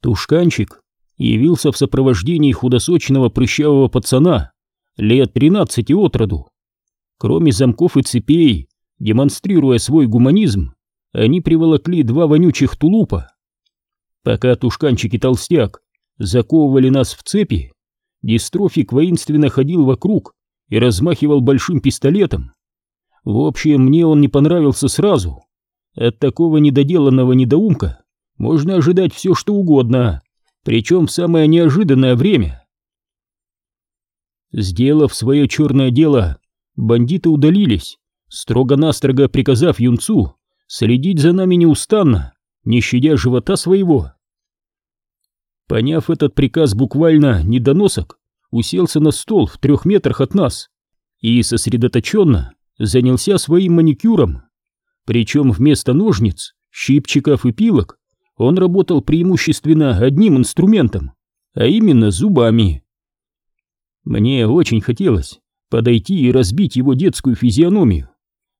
Тушканчик явился в сопровождении худосочного прыщавого пацана, лет тринадцати от роду. Кроме замков и цепей, демонстрируя свой гуманизм, они приволокли два вонючих тулупа. Пока Тушканчик и Толстяк заковывали нас в цепи, дистрофик воинственно ходил вокруг и размахивал большим пистолетом. В общем, мне он не понравился сразу. От такого недоделанного недоумка можно ожидать все, что угодно, причем в самое неожиданное время. Сделав свое черное дело, бандиты удалились, строго-настрого приказав юнцу следить за нами неустанно, не щадя живота своего. Поняв этот приказ буквально недоносок, уселся на стол в трех метрах от нас и сосредоточенно занялся своим маникюром. Причем вместо ножниц, щипчиков и пилок он работал преимущественно одним инструментом, а именно зубами. Мне очень хотелось подойти и разбить его детскую физиономию,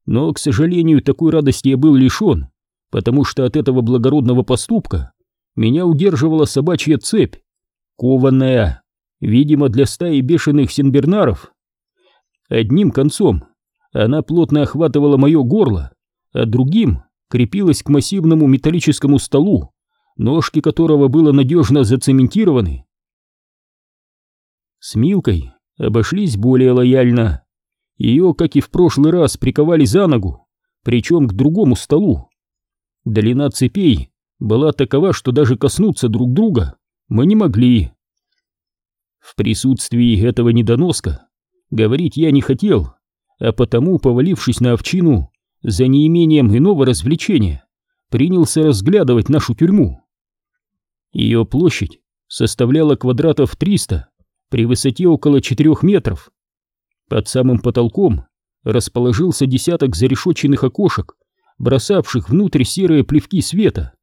но, к сожалению, такой радости я был лишен, потому что от этого благородного поступка меня удерживала собачья цепь, кованная, видимо, для стаи бешеных сенбернаров. Одним концом она плотно охватывала мое горло, а другим крепилась к массивному металлическому столу, ножки которого было надежно зацементированы. С Милкой обошлись более лояльно. Ее, как и в прошлый раз, приковали за ногу, причем к другому столу. Длина цепей была такова, что даже коснуться друг друга мы не могли. В присутствии этого недоноска говорить я не хотел, а потому, повалившись на овчину, за неимением иного развлечения, принялся разглядывать нашу тюрьму. Ее площадь составляла квадратов 300 при высоте около 4 метров. Под самым потолком расположился десяток зарешоченных окошек, бросавших внутрь серые плевки света.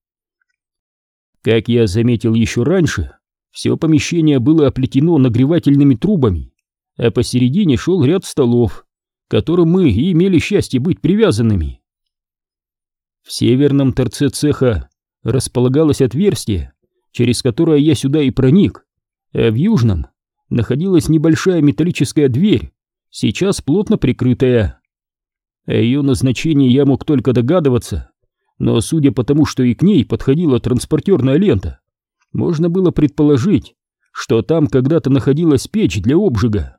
Как я заметил еще раньше, все помещение было оплетено нагревательными трубами, а посередине шел ряд столов, которым мы и имели счастье быть привязанными. В северном торце цеха располагалось отверстие, через которое я сюда и проник, а в южном находилась небольшая металлическая дверь, сейчас плотно прикрытая. О ее назначении я мог только догадываться, но судя по тому, что и к ней подходила транспортерная лента, можно было предположить, что там когда-то находилась печь для обжига.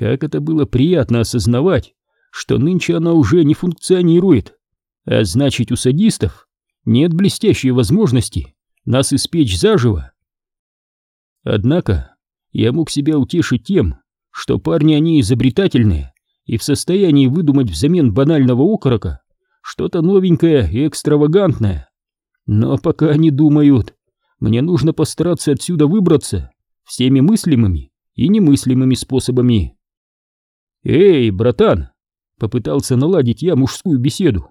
Как это было приятно осознавать, что нынче она уже не функционирует, а значит у садистов нет блестящей возможности нас испечь заживо. Однако я мог себя утешить тем, что парни они изобретательные и в состоянии выдумать взамен банального окорока что-то новенькое и экстравагантное. Но пока они думают, мне нужно постараться отсюда выбраться всеми мыслимыми и немыслимыми способами. «Эй, братан!» — попытался наладить я мужскую беседу.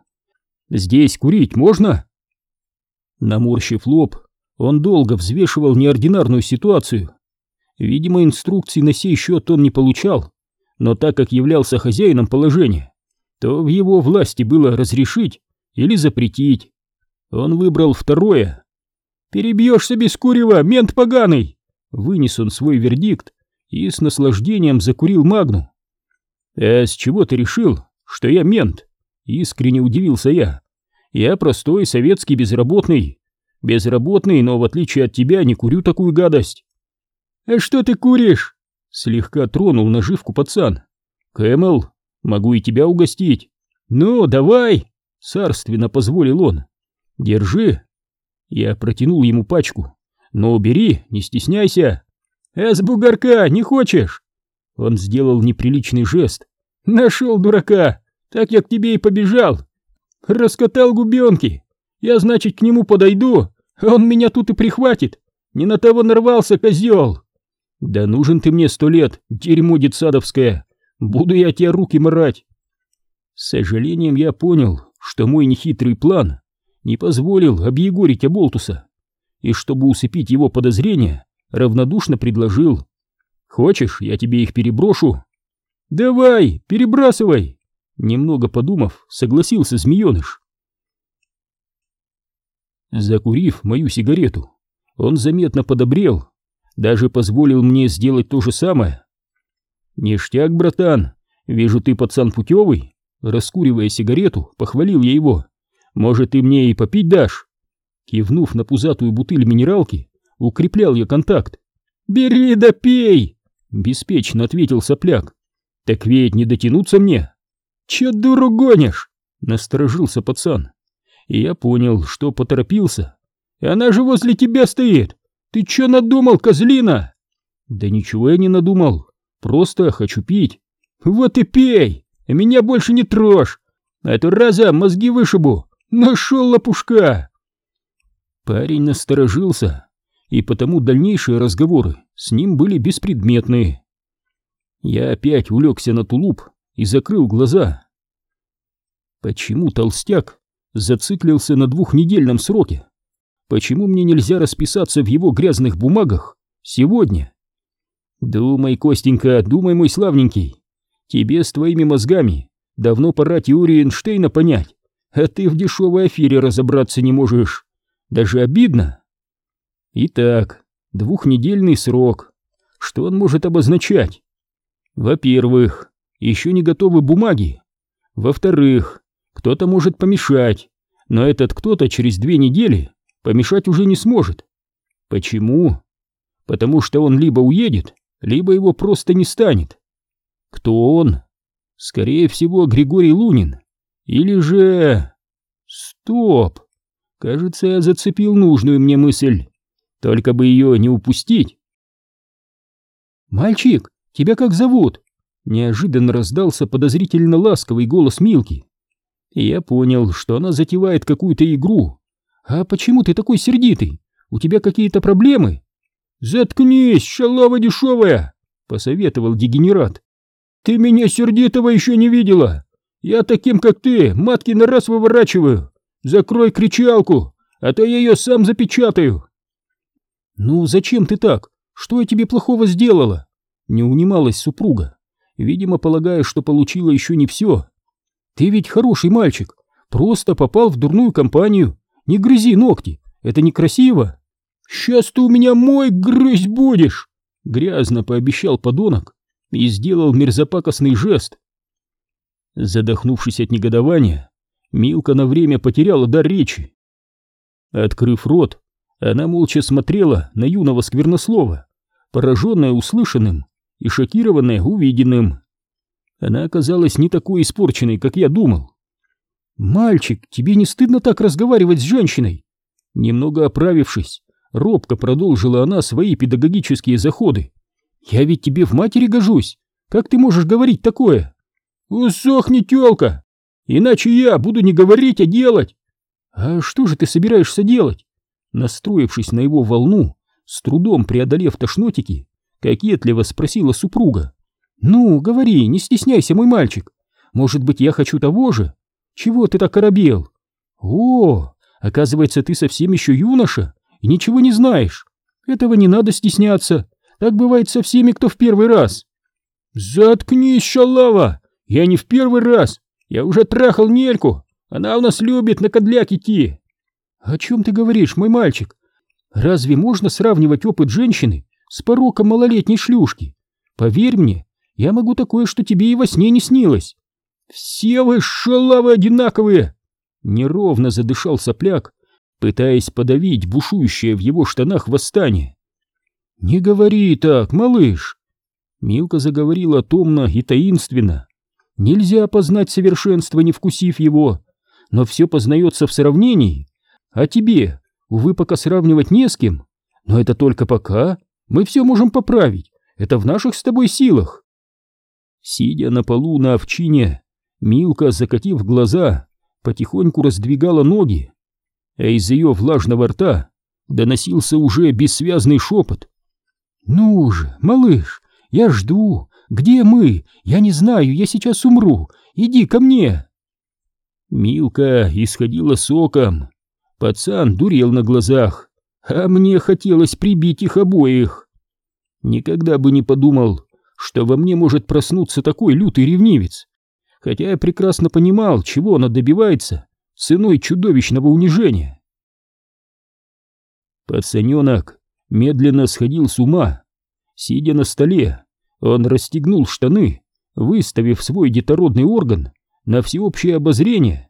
«Здесь курить можно?» Наморщив лоб, он долго взвешивал неординарную ситуацию. Видимо, инструкций на сей счет он не получал, но так как являлся хозяином положения, то в его власти было разрешить или запретить. Он выбрал второе. «Перебьешься без курева, мент поганый!» Вынес он свой вердикт и с наслаждением закурил магну. «А с чего ты решил, что я мент?» Искренне удивился я. «Я простой советский безработный. Безработный, но в отличие от тебя не курю такую гадость». «А что ты куришь?» Слегка тронул наживку пацан. «Кэмэл, могу и тебя угостить». «Ну, давай!» Царственно позволил он. «Держи». Я протянул ему пачку. «Ну, бери, не стесняйся». «А с бугорка не хочешь?» Он сделал неприличный жест. «Нашел дурака! Так я к тебе и побежал! Раскатал губенки! Я, значит, к нему подойду, а он меня тут и прихватит! Не на того нарвался, козел!» «Да нужен ты мне сто лет, дерьмо детсадовское! Буду я тебе руки морать!» С сожалением я понял, что мой нехитрый план не позволил объегорить Аболтуса, и чтобы усыпить его подозрения, равнодушно предложил Хочешь, я тебе их переброшу? Давай, перебрасывай. Немного подумав, согласился змееныш. Закурив мою сигарету, Он заметно подобрел, даже позволил мне сделать то же самое. «Ништяк, братан, вижу, ты пацан путевый», раскуривая сигарету, похвалил я его. «Может, ты мне и попить дашь?» Кивнув на пузатую бутыль минералки, укреплял я контакт. «Бери да пей!» — беспечно ответил сопляк. «Так ведь не дотянуться мне!» «Че дуру гонишь?» — насторожился пацан. И я понял, что поторопился. «Она же возле тебя стоит! Ты че надумал, козлина?» «Да ничего я не надумал, просто хочу пить». «Вот и пей, меня больше не трожь! А то раза мозги вышибу! Нашел лопушка!» Парень насторожился, и потому дальнейшие разговоры с ним были беспредметные. Я опять улегся на тулуп и закрыл глаза. Почему толстяк зациклился на двухнедельном сроке? Почему мне нельзя расписаться в его грязных бумагах сегодня? Думай, Костенька, думай, мой славненький. Тебе с твоими мозгами давно пора теорию Эйнштейна понять, а ты в дешевой афере разобраться не можешь. Даже обидно. Итак, двухнедельный срок. Что он может обозначать? Во-первых, еще не готовы бумаги. Во-вторых, кто-то может помешать, но этот кто-то через две недели помешать уже не сможет. Почему? Потому что он либо уедет, либо его просто не станет. Кто он? Скорее всего, Григорий Лунин. Или же... Стоп! Кажется, я зацепил нужную мне мысль. Только бы ее не упустить. «Мальчик, тебя как зовут?» Неожиданно раздался подозрительно ласковый голос Милки. Я понял, что она затевает какую-то игру. «А почему ты такой сердитый? У тебя какие-то проблемы?» «Заткнись, шалава дешевая!» — посоветовал дегенерат. «Ты меня сердитого еще не видела! Я таким, как ты, матки на раз выворачиваю! Закрой кричалку, а то я ее сам запечатаю!» «Ну, зачем ты так? Что я тебе плохого сделала?» Не унималась супруга, видимо, полагая, что получила еще не все. «Ты ведь хороший мальчик, просто попал в дурную компанию. Не грызи ногти, это некрасиво!» «Сейчас ты у меня мой грызть будешь!» Грязно пообещал подонок и сделал мерзопакостный жест. Задохнувшись от негодования, Милка на время потеряла дар речи. Открыв рот, она молча смотрела на юного сквернослова, пораженная услышанным и шокированная увиденным. Она оказалась не такой испорченной, как я думал. «Мальчик, тебе не стыдно так разговаривать с женщиной?» Немного оправившись, робко продолжила она свои педагогические заходы. «Я ведь тебе в матери гожусь! Как ты можешь говорить такое?» «Усохни, тёлка! Иначе я буду не говорить, а делать!» «А что же ты собираешься делать?» Настроившись на его волну, с трудом преодолев тошнотики, кокетливо спросила супруга. «Ну, говори, не стесняйся, мой мальчик. Может быть, я хочу того же? Чего ты так оробел? О, оказывается, ты совсем еще юноша и ничего не знаешь. Этого не надо стесняться. Так бывает со всеми, кто в первый раз». «Заткнись, шалава! Я не в первый раз. Я уже трахал Нельку. Она у нас любит на кадляк идти. «О чем ты говоришь, мой мальчик? Разве можно сравнивать опыт женщины с пороком малолетней шлюшки? Поверь мне, я могу такое, что тебе и во сне не снилось». «Все вы шалавы одинаковые!» Неровно задышал сопляк, пытаясь подавить бушующее в его штанах восстание. «Не говори так, малыш!» Милка заговорила томно и таинственно. «Нельзя познать совершенство, не вкусив его, но все познается в сравнении, а тебе, увы, пока сравнивать не с кем. Но это только пока. Мы все можем поправить. Это в наших с тобой силах. Сидя на полу на овчине, Милка, закатив глаза, потихоньку раздвигала ноги, а из ее влажного рта доносился уже бессвязный шепот. «Ну же, малыш, я жду. Где мы? Я не знаю, я сейчас умру. Иди ко мне!» Милка исходила соком, Пацан дурел на глазах, а мне хотелось прибить их обоих. Никогда бы не подумал, что во мне может проснуться такой лютый ревнивец, хотя я прекрасно понимал, чего она добивается ценой чудовищного унижения. Пацаненок медленно сходил с ума. Сидя на столе, он расстегнул штаны, выставив свой детородный орган на всеобщее обозрение.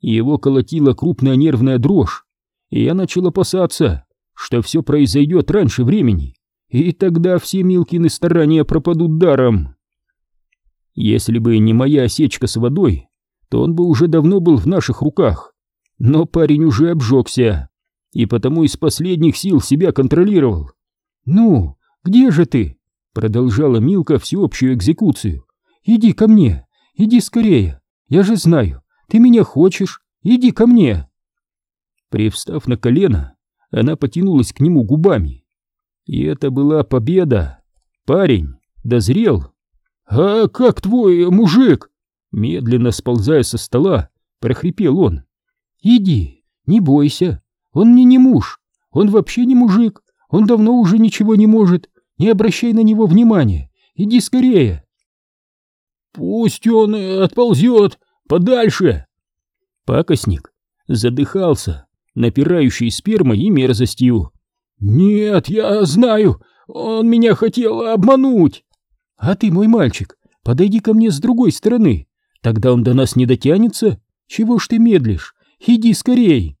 Его колотила крупная нервная дрожь, и я начал опасаться, что все произойдет раньше времени, и тогда все Милкины старания пропадут даром. Если бы не моя осечка с водой, то он бы уже давно был в наших руках, но парень уже обжегся, и потому из последних сил себя контролировал. «Ну, где же ты?» — продолжала Милка всеобщую экзекуцию. «Иди ко мне, иди скорее, я же знаю, ты меня хочешь, иди ко мне!» Привстав на колено, она потянулась к нему губами. И это была победа. Парень дозрел. «А как твой мужик?» Медленно сползая со стола, прохрипел он. «Иди, не бойся, он мне не муж, он вообще не мужик, он давно уже ничего не может, не обращай на него внимания, иди скорее!» «Пусть он отползет подальше!» Пакостник задыхался, напирающий спермой и мерзостью. «Нет, я знаю, он меня хотел обмануть!» «А ты, мой мальчик, подойди ко мне с другой стороны, тогда он до нас не дотянется. Чего ж ты медлишь? Иди скорей!»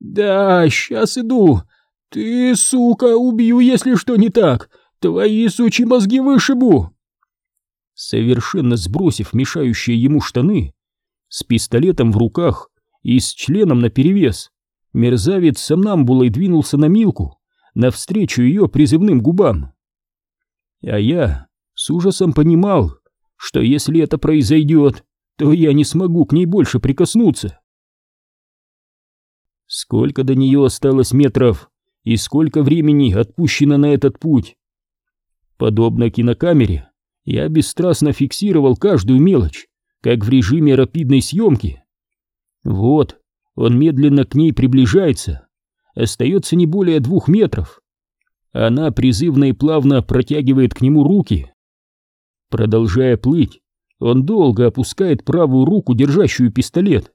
«Да, сейчас иду. Ты, сука, убью, если что не так. Твои сучьи мозги вышибу!» Совершенно сбросив мешающие ему штаны, с пистолетом в руках и с членом наперевес, мерзавец сомнамбулой двинулся на Милку, навстречу ее призывным губам. А я с ужасом понимал, что если это произойдет, то я не смогу к ней больше прикоснуться. Сколько до нее осталось метров и сколько времени отпущено на этот путь? Подобно кинокамере, я бесстрастно фиксировал каждую мелочь, как в режиме рапидной съемки. Вот, он медленно к ней приближается, остается не более двух метров. Она призывно и плавно протягивает к нему руки. Продолжая плыть, он долго опускает правую руку, держащую пистолет.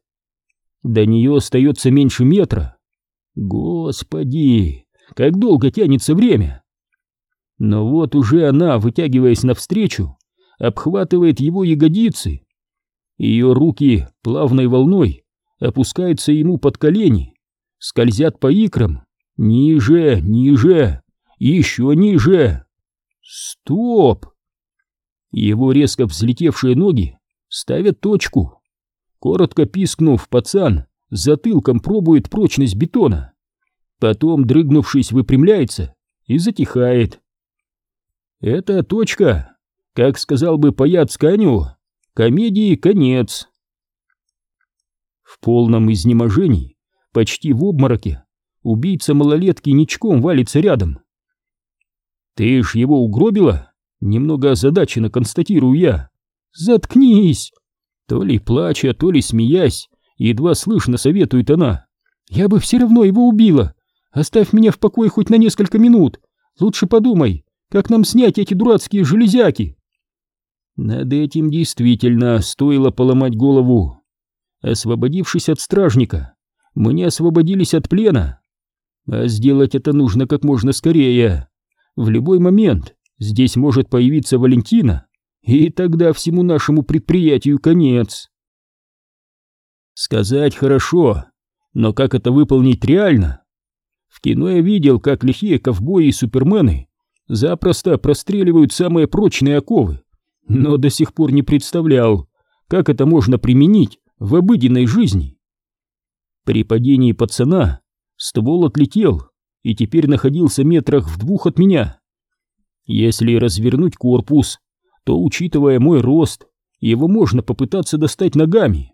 До нее остается меньше метра. Господи, как долго тянется время! Но вот уже она, вытягиваясь навстречу, обхватывает его ягодицы. Ее руки плавной волной опускаются ему под колени, скользят по икрам, ниже, ниже, еще ниже. Стоп! Его резко взлетевшие ноги ставят точку. Коротко пискнув, пацан затылком пробует прочность бетона. Потом, дрыгнувшись, выпрямляется и затихает. Эта точка, как сказал бы паяц Каню, комедии конец. В полном изнеможении, почти в обмороке, убийца малолетки ничком валится рядом. «Ты ж его угробила?» Немного озадаченно констатирую я. «Заткнись!» То ли плача, то ли смеясь, едва слышно советует она. «Я бы все равно его убила. Оставь меня в покое хоть на несколько минут. Лучше подумай, как нам снять эти дурацкие железяки?» Над этим действительно стоило поломать голову. Освободившись от стражника, мы не освободились от плена. А сделать это нужно как можно скорее. В любой момент здесь может появиться Валентина, и тогда всему нашему предприятию конец. Сказать хорошо, но как это выполнить реально? В кино я видел, как лихие ковбои и супермены запросто простреливают самые прочные оковы, но до сих пор не представлял, как это можно применить в обыденной жизни. При падении пацана ствол отлетел и теперь находился метрах в двух от меня. Если развернуть корпус то, учитывая мой рост, его можно попытаться достать ногами.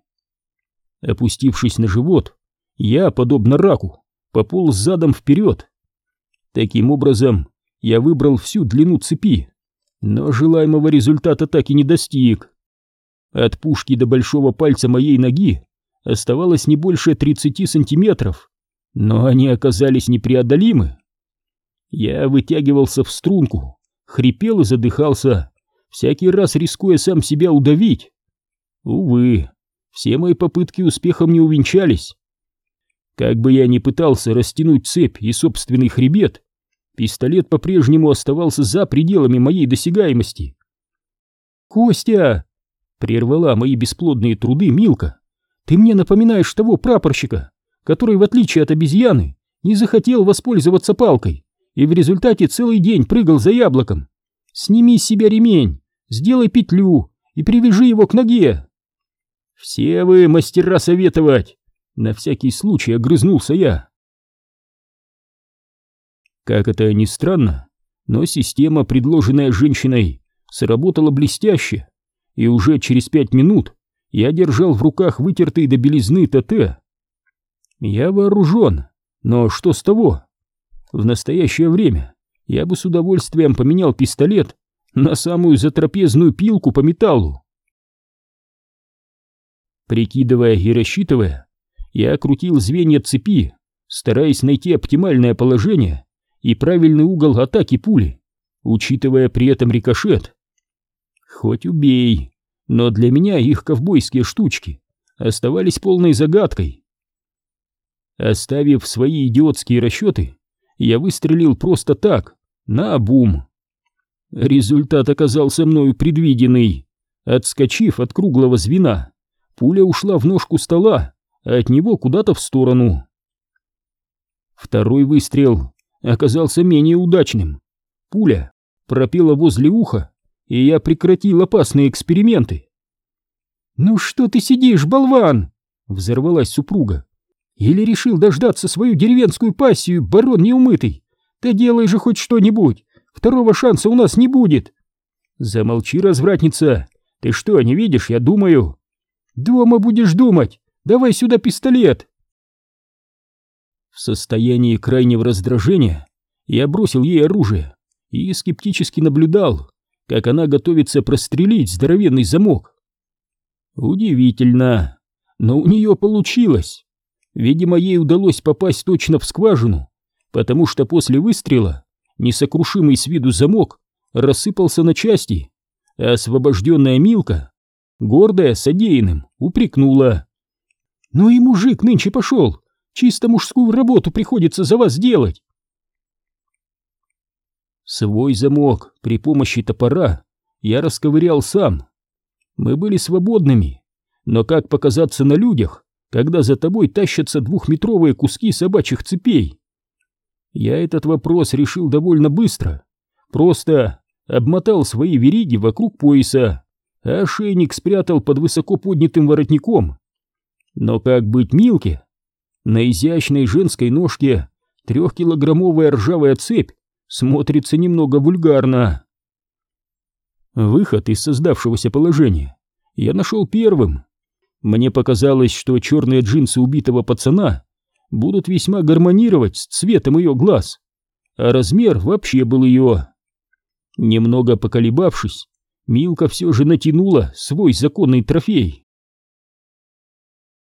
Опустившись на живот, я, подобно раку, пополз задом вперед. Таким образом, я выбрал всю длину цепи, но желаемого результата так и не достиг. От пушки до большого пальца моей ноги оставалось не больше 30 сантиметров, но они оказались непреодолимы. Я вытягивался в струнку, хрипел и задыхался, всякий раз рискуя сам себя удавить. Увы, все мои попытки успехом не увенчались. Как бы я ни пытался растянуть цепь и собственный хребет, пистолет по-прежнему оставался за пределами моей досягаемости. «Костя!» — прервала мои бесплодные труды Милка. «Ты мне напоминаешь того прапорщика, который, в отличие от обезьяны, не захотел воспользоваться палкой и в результате целый день прыгал за яблоком. Сними с себя ремень, сделай петлю и привяжи его к ноге». «Все вы мастера советовать!» На всякий случай огрызнулся я. Как это ни странно, но система, предложенная женщиной, сработала блестяще, и уже через пять минут я держал в руках вытертый до белизны ТТ. Я вооружен, но что с того? В настоящее время я бы с удовольствием поменял пистолет на самую затрапезную пилку по металлу. Прикидывая и рассчитывая, я крутил звенья цепи, стараясь найти оптимальное положение и правильный угол атаки пули, учитывая при этом рикошет. Хоть убей, но для меня их ковбойские штучки оставались полной загадкой. Оставив свои идиотские расчеты, я выстрелил просто так, на бум. Результат оказался мною предвиденный. Отскочив от круглого звена, пуля ушла в ножку стола, а от него куда-то в сторону. Второй выстрел оказался менее удачным. Пуля пропела возле уха, и я прекратил опасные эксперименты. «Ну что ты сидишь, болван?» — взорвалась супруга. «Или решил дождаться свою деревенскую пассию, барон неумытый? Да делай же хоть что-нибудь, второго шанса у нас не будет!» «Замолчи, развратница! Ты что, не видишь, я думаю?» «Дома будешь думать! Давай сюда пистолет!» В состоянии крайнего раздражения я бросил ей оружие и скептически наблюдал, как она готовится прострелить здоровенный замок. Удивительно, но у нее получилось. Видимо, ей удалось попасть точно в скважину, потому что после выстрела несокрушимый с виду замок рассыпался на части, а освобожденная Милка, гордая содеянным, упрекнула. Ну и мужик нынче пошел. Чисто мужскую работу приходится за вас делать. Свой замок при помощи топора я расковырял сам. Мы были свободными, но как показаться на людях, когда за тобой тащатся двухметровые куски собачьих цепей? Я этот вопрос решил довольно быстро. Просто обмотал свои вериги вокруг пояса, а ошейник спрятал под высоко поднятым воротником. Но как быть Милке? На изящной женской ножке трехкилограммовая ржавая цепь смотрится немного вульгарно. Выход из создавшегося положения я нашел первым. Мне показалось, что черные джинсы убитого пацана будут весьма гармонировать с цветом ее глаз, а размер вообще был ее. Немного поколебавшись, Милка все же натянула свой законный трофей.